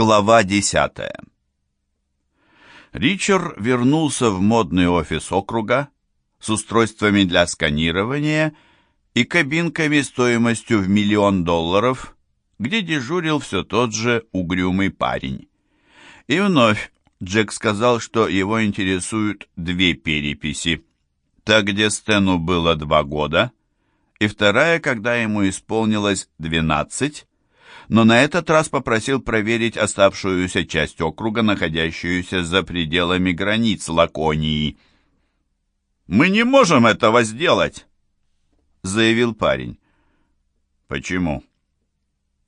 Глава десятая. Ричард вернулся в модный офис округа с устройствами для сканирования и кабинками стоимостью в миллион долларов, где дежурил все тот же угрюмый парень. И вновь Джек сказал, что его интересуют две переписи. Та, где Стэну было два года, и вторая, когда ему исполнилось двенадцать, но на этот раз попросил проверить оставшуюся часть округа, находящуюся за пределами границ Лаконии. «Мы не можем этого сделать!» — заявил парень. «Почему?»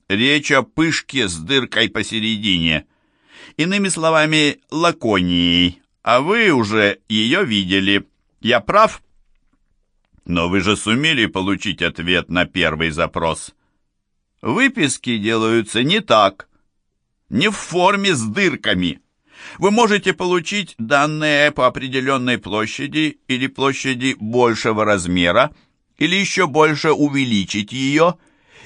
«Речь о пышке с дыркой посередине. Иными словами, Лаконией. А вы уже ее видели. Я прав?» «Но вы же сумели получить ответ на первый запрос». Выписки делаются не так, не в форме с дырками. Вы можете получить данные по определенной площади или площади большего размера, или еще больше увеличить ее,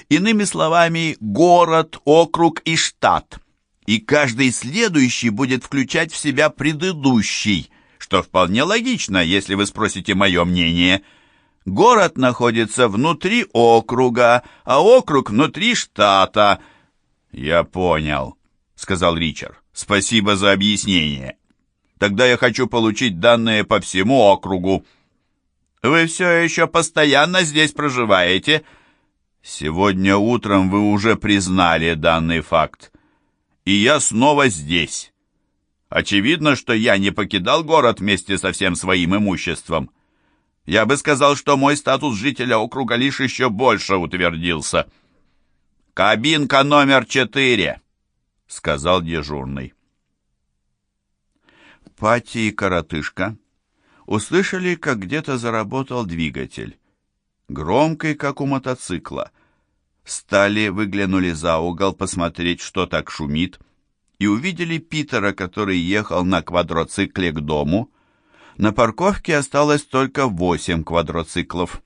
иными словами, город, округ и штат. И каждый следующий будет включать в себя предыдущий, что вполне логично, если вы спросите мое мнение – Город находится внутри округа, а округ внутри штата. Я понял, сказал Ричард. Спасибо за объяснение. Тогда я хочу получить данные по всему округу. Вы все еще постоянно здесь проживаете? Сегодня утром вы уже признали данный факт. И я снова здесь. Очевидно, что я не покидал город вместе со всем своим имуществом. Я бы сказал, что мой статус жителя округа лишь еще больше утвердился. «Кабинка номер четыре», — сказал дежурный. Пати и коротышка услышали, как где-то заработал двигатель. Громкий, как у мотоцикла. Стали, выглянули за угол посмотреть, что так шумит, и увидели Питера, который ехал на квадроцикле к дому, на парковке осталось только восемь квадроциклов.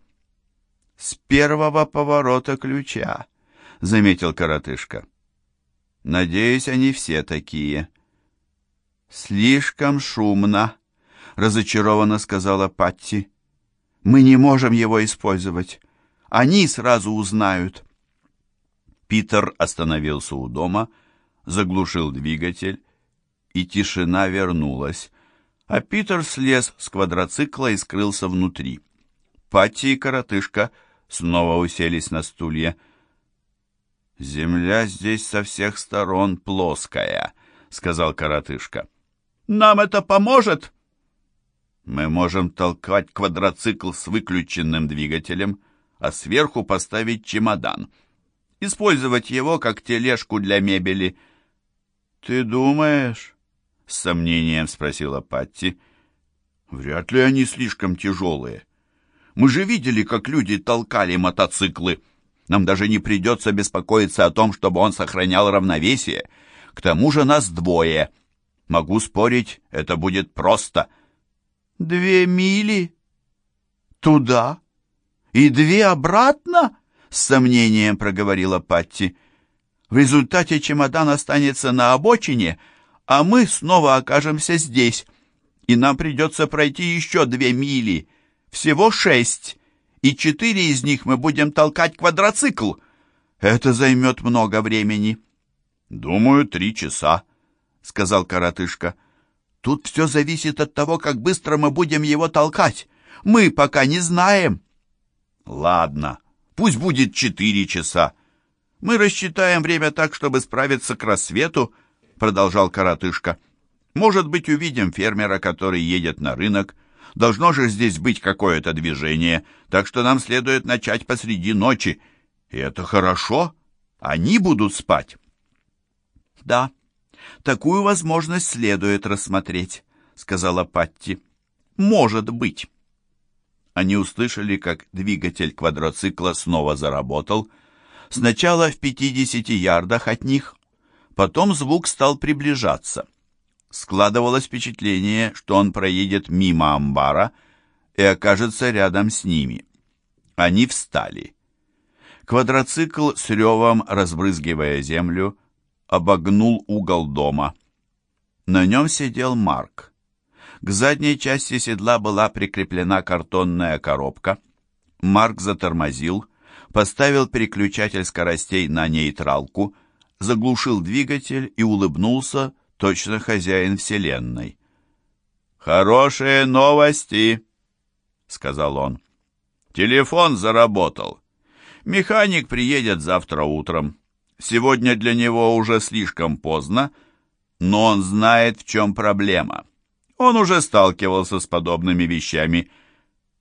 «С первого поворота ключа», — заметил коротышка. «Надеюсь, они все такие». «Слишком шумно», — разочарованно сказала Патти. «Мы не можем его использовать. Они сразу узнают». Питер остановился у дома, заглушил двигатель, и тишина вернулась, а Питер слез с квадроцикла и скрылся внутри. Патти и коротышка снова уселись на стулья. «Земля здесь со всех сторон плоская», — сказал коротышка. «Нам это поможет?» «Мы можем толкать квадроцикл с выключенным двигателем, а сверху поставить чемодан. Использовать его как тележку для мебели». «Ты думаешь?» С сомнением спросила Патти. Вряд ли они слишком тяжелые. Мы же видели, как люди толкали мотоциклы. Нам даже не придется беспокоиться о том, чтобы он сохранял равновесие. К тому же нас двое. Могу спорить, это будет просто. Две мили? Туда? И две обратно? С сомнением проговорила Патти. В результате чемодан останется на обочине, а мы снова окажемся здесь, и нам придется пройти еще две мили, всего шесть, и четыре из них мы будем толкать квадроцикл. Это займет много времени. Думаю, три часа, сказал коротышка. Тут все зависит от того, как быстро мы будем его толкать. Мы пока не знаем. Ладно, пусть будет четыре часа. Мы рассчитаем время так, чтобы справиться к рассвету, продолжал коротышка. «Может быть, увидим фермера, который едет на рынок. Должно же здесь быть какое-то движение, так что нам следует начать посреди ночи. И это хорошо. Они будут спать». «Да, такую возможность следует рассмотреть», — сказала Патти. «Может быть». Они услышали, как двигатель квадроцикла снова заработал. Сначала в пятидесяти ярдах от них, Потом звук стал приближаться. Складывалось впечатление, что он проедет мимо амбара и окажется рядом с ними. Они встали. Квадроцикл с ревом, разбрызгивая землю, обогнул угол дома. На нем сидел Марк. К задней части седла была прикреплена картонная коробка. Марк затормозил, поставил переключатель скоростей на нейтралку, заглушил двигатель и улыбнулся, точно хозяин вселенной. «Хорошие новости!» — сказал он. «Телефон заработал. Механик приедет завтра утром. Сегодня для него уже слишком поздно, но он знает, в чем проблема. Он уже сталкивался с подобными вещами.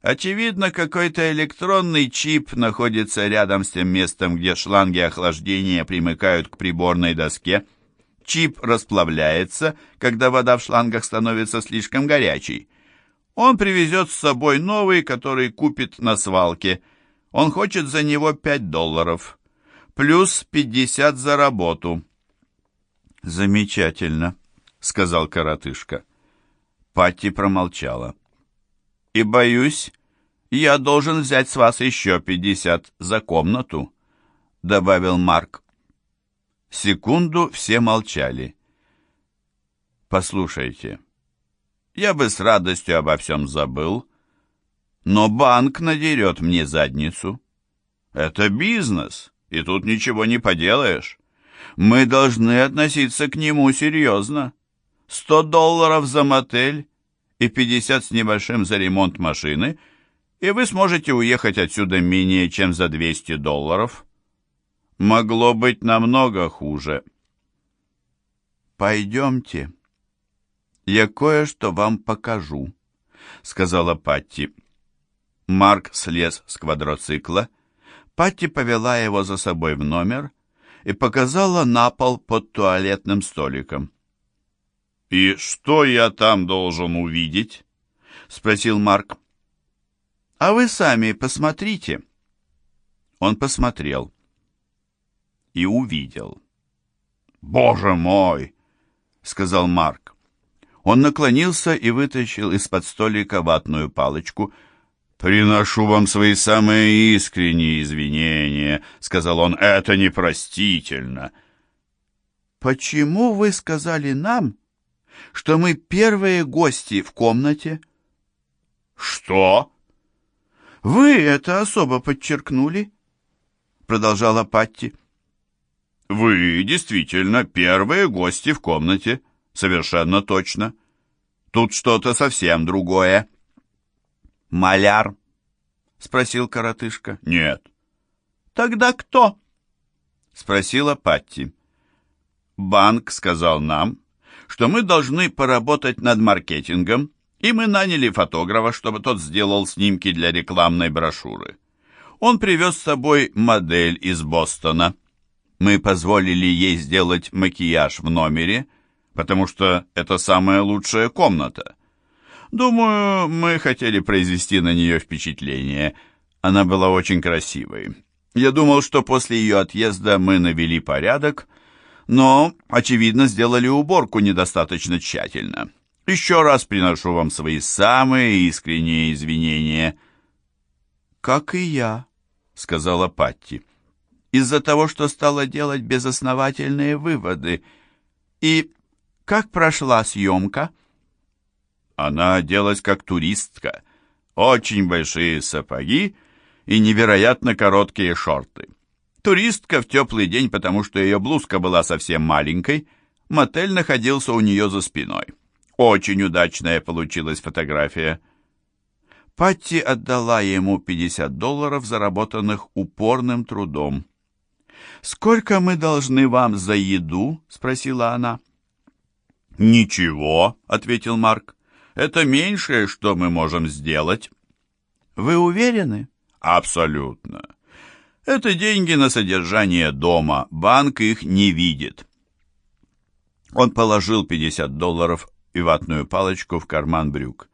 Очевидно, какой-то электронный чип находится рядом с тем местом, где шланги охлаждения примыкают к приборной доске. Чип расплавляется, когда вода в шлангах становится слишком горячей. Он привезет с собой новый, который купит на свалке. Он хочет за него 5 долларов. Плюс 50 за работу. «Замечательно», — сказал коротышка. Патти промолчала. «И боюсь, я должен взять с вас еще 50 за комнату», — добавил Марк. Секунду все молчали. «Послушайте, я бы с радостью обо всем забыл, но банк надерет мне задницу. Это бизнес, и тут ничего не поделаешь. Мы должны относиться к нему серьезно. Сто долларов за мотель и пятьдесят с небольшим за ремонт машины, и вы сможете уехать отсюда менее чем за двести долларов. Могло быть намного хуже. «Пойдемте, я кое-что вам покажу», — сказала Патти. Марк слез с квадроцикла. Патти повела его за собой в номер и показала на пол под туалетным столиком. «И что я там должен увидеть?» — спросил Марк. «А вы сами посмотрите». Он посмотрел и увидел. «Боже мой!» — сказал Марк. Он наклонился и вытащил из-под столика ватную палочку — «Приношу вам свои самые искренние извинения», — сказал он, — «это непростительно». «Почему вы сказали нам, что мы первые гости в комнате?» «Что?» «Вы это особо подчеркнули», — продолжала Патти. «Вы действительно первые гости в комнате, совершенно точно. Тут что-то совсем другое». «Маляр?» — спросил коротышка. «Нет». «Тогда кто?» — спросила Патти. «Банк сказал нам, что мы должны поработать над маркетингом, и мы наняли фотографа, чтобы тот сделал снимки для рекламной брошюры. Он привез с собой модель из Бостона. Мы позволили ей сделать макияж в номере, потому что это самая лучшая комната. Думаю, мы хотели произвести на нее впечатление. Она была очень красивой. Я думал, что после ее отъезда мы навели порядок, но, очевидно, сделали уборку недостаточно тщательно. Еще раз приношу вам свои самые искренние извинения. «Как и я», — сказала Патти, — «из-за того, что стала делать безосновательные выводы. И как прошла съемка?» Она оделась как туристка. Очень большие сапоги и невероятно короткие шорты. Туристка в теплый день, потому что ее блузка была совсем маленькой. Мотель находился у нее за спиной. Очень удачная получилась фотография. Патти отдала ему 50 долларов, заработанных упорным трудом. «Сколько мы должны вам за еду?» — спросила она. «Ничего», — ответил Марк. Это меньшее, что мы можем сделать. Вы уверены? Абсолютно. Это деньги на содержание дома. Банк их не видит. Он положил 50 долларов и ватную палочку в карман брюк.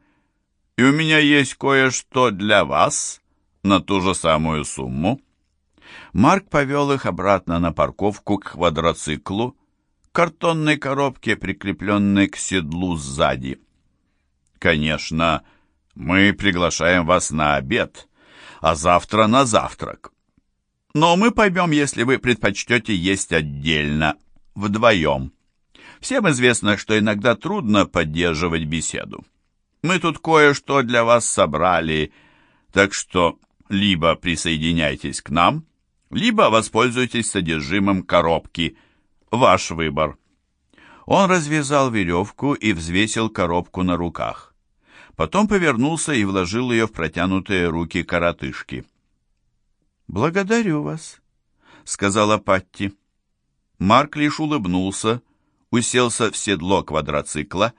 И у меня есть кое-что для вас на ту же самую сумму. Марк повел их обратно на парковку к квадроциклу, картонной коробке, прикрепленной к седлу сзади. Конечно, мы приглашаем вас на обед, а завтра на завтрак. Но мы поймем, если вы предпочтете есть отдельно. вдвоем. Всем известно, что иногда трудно поддерживать беседу. Мы тут кое-что для вас собрали, так что либо присоединяйтесь к нам, либо воспользуйтесь содержимым коробки. Ваш выбор. Он развязал веревку и взвесил коробку на руках. Потом повернулся и вложил ее в протянутые руки коротышки. «Благодарю вас», — сказала Патти. Марк лишь улыбнулся, уселся в седло квадроцикла,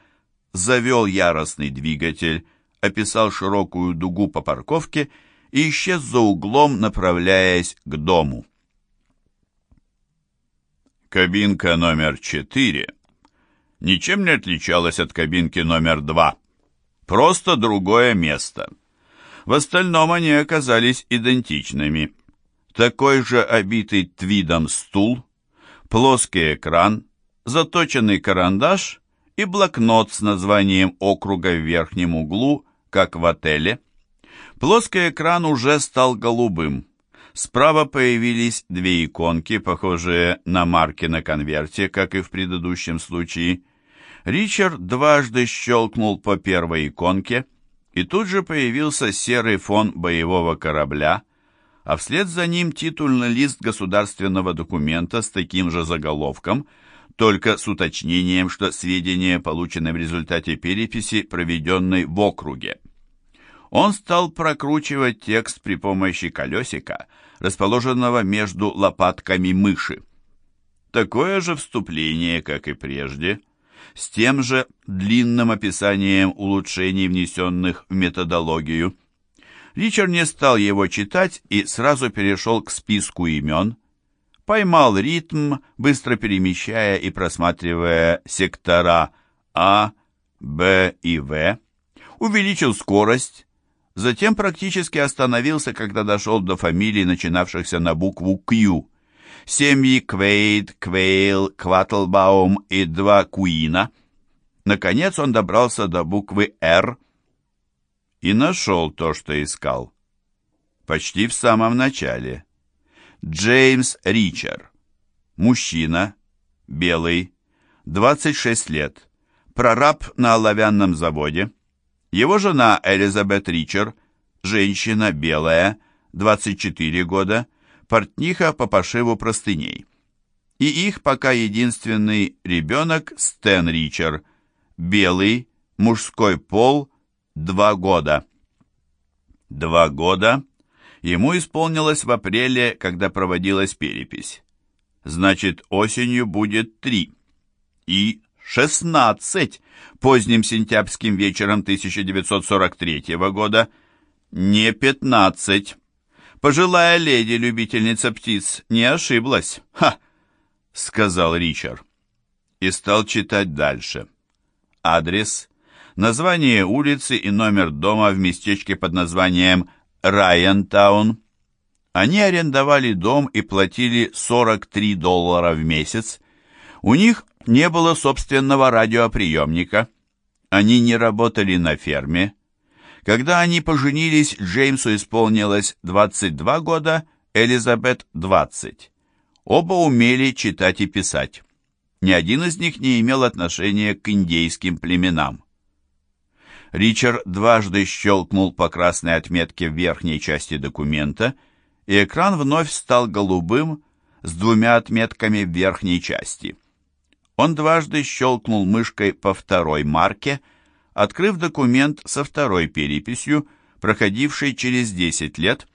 завел яростный двигатель, описал широкую дугу по парковке и исчез за углом, направляясь к дому. Кабинка номер четыре ничем не отличалась от кабинки номер два. Просто другое место. В остальном они оказались идентичными. Такой же обитый твидом стул, плоский экран, заточенный карандаш и блокнот с названием округа в верхнем углу, как в отеле. Плоский экран уже стал голубым. Справа появились две иконки, похожие на марки на конверте, как и в предыдущем случае. Ричард дважды щелкнул по первой иконке, и тут же появился серый фон боевого корабля, а вслед за ним титульный лист государственного документа с таким же заголовком, только с уточнением, что сведения получены в результате переписи, проведенной в округе. Он стал прокручивать текст при помощи колесика, расположенного между лопатками мыши. Такое же вступление, как и прежде, с тем же длинным описанием улучшений, внесенных в методологию. Ричард не стал его читать и сразу перешел к списку имен, поймал ритм, быстро перемещая и просматривая сектора А, Б и В, увеличил скорость, затем практически остановился, когда дошел до фамилий, начинавшихся на букву «Q», семьи Квейд, Квейл, Кватлбаум и два Куина. Наконец он добрался до буквы «Р» и нашел то, что искал. Почти в самом начале. Джеймс Ричер. Мужчина, белый, 26 лет, прораб на оловянном заводе. Его жена Элизабет Ричер, женщина белая, 24 года, портниха по пошиву простыней. И их пока единственный ребенок Стэн Ричер, белый, мужской пол, два года. Два года ему исполнилось в апреле, когда проводилась перепись. Значит, осенью будет три. И шестнадцать поздним сентябрьским вечером 1943 года, не пятнадцать. Пожилая леди-любительница птиц не ошиблась. «Ха!» — сказал Ричард. И стал читать дальше. Адрес, название улицы и номер дома в местечке под названием Райантаун. Они арендовали дом и платили 43 доллара в месяц. У них не было собственного радиоприемника. Они не работали на ферме, когда они поженились, Джеймсу исполнилось 22 года, Элизабет – 20. Оба умели читать и писать. Ни один из них не имел отношения к индейским племенам. Ричард дважды щелкнул по красной отметке в верхней части документа, и экран вновь стал голубым с двумя отметками в верхней части. Он дважды щелкнул мышкой по второй марке – открыв документ со второй переписью, проходившей через 10 лет,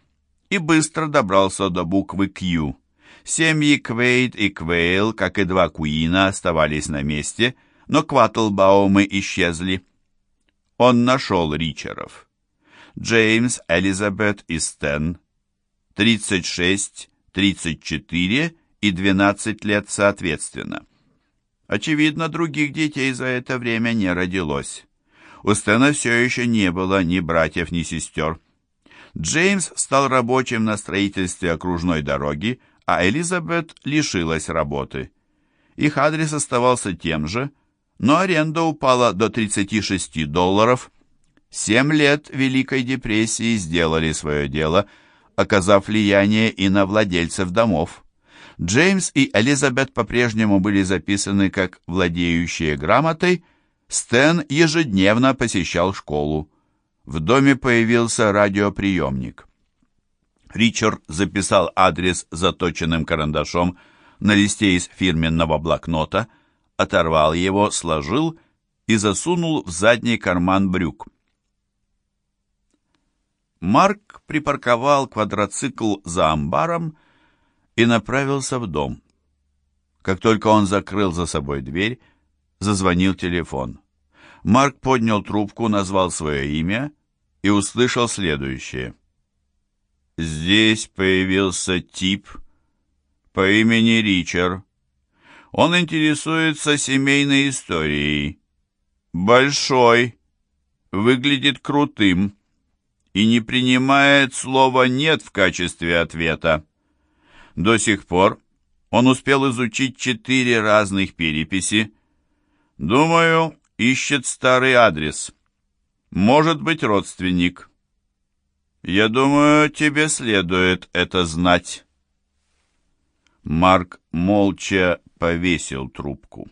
и быстро добрался до буквы Q. Семьи Квейт и Квейл, как и два Куина, оставались на месте, но Кватлбаумы исчезли. Он нашел Ричеров. Джеймс, Элизабет и Стэн, 36, 34 и 12 лет соответственно. Очевидно, других детей за это время не родилось. У Стэна все еще не было ни братьев, ни сестер. Джеймс стал рабочим на строительстве окружной дороги, а Элизабет лишилась работы. Их адрес оставался тем же, но аренда упала до 36 долларов. Семь лет Великой депрессии сделали свое дело, оказав влияние и на владельцев домов. Джеймс и Элизабет по-прежнему были записаны как владеющие грамотой, Стэн ежедневно посещал школу. В доме появился радиоприемник. Ричард записал адрес заточенным карандашом на листе из фирменного блокнота, оторвал его, сложил и засунул в задний карман брюк. Марк припарковал квадроцикл за амбаром и направился в дом. Как только он закрыл за собой дверь, зазвонил телефон. Марк поднял трубку, назвал свое имя и услышал следующее. Здесь появился тип по имени Ричард. Он интересуется семейной историей. Большой, выглядит крутым и не принимает слова «нет» в качестве ответа. До сих пор он успел изучить четыре разных переписи. Думаю, ищет старый адрес. Может быть, родственник. Я думаю, тебе следует это знать. Марк молча повесил трубку.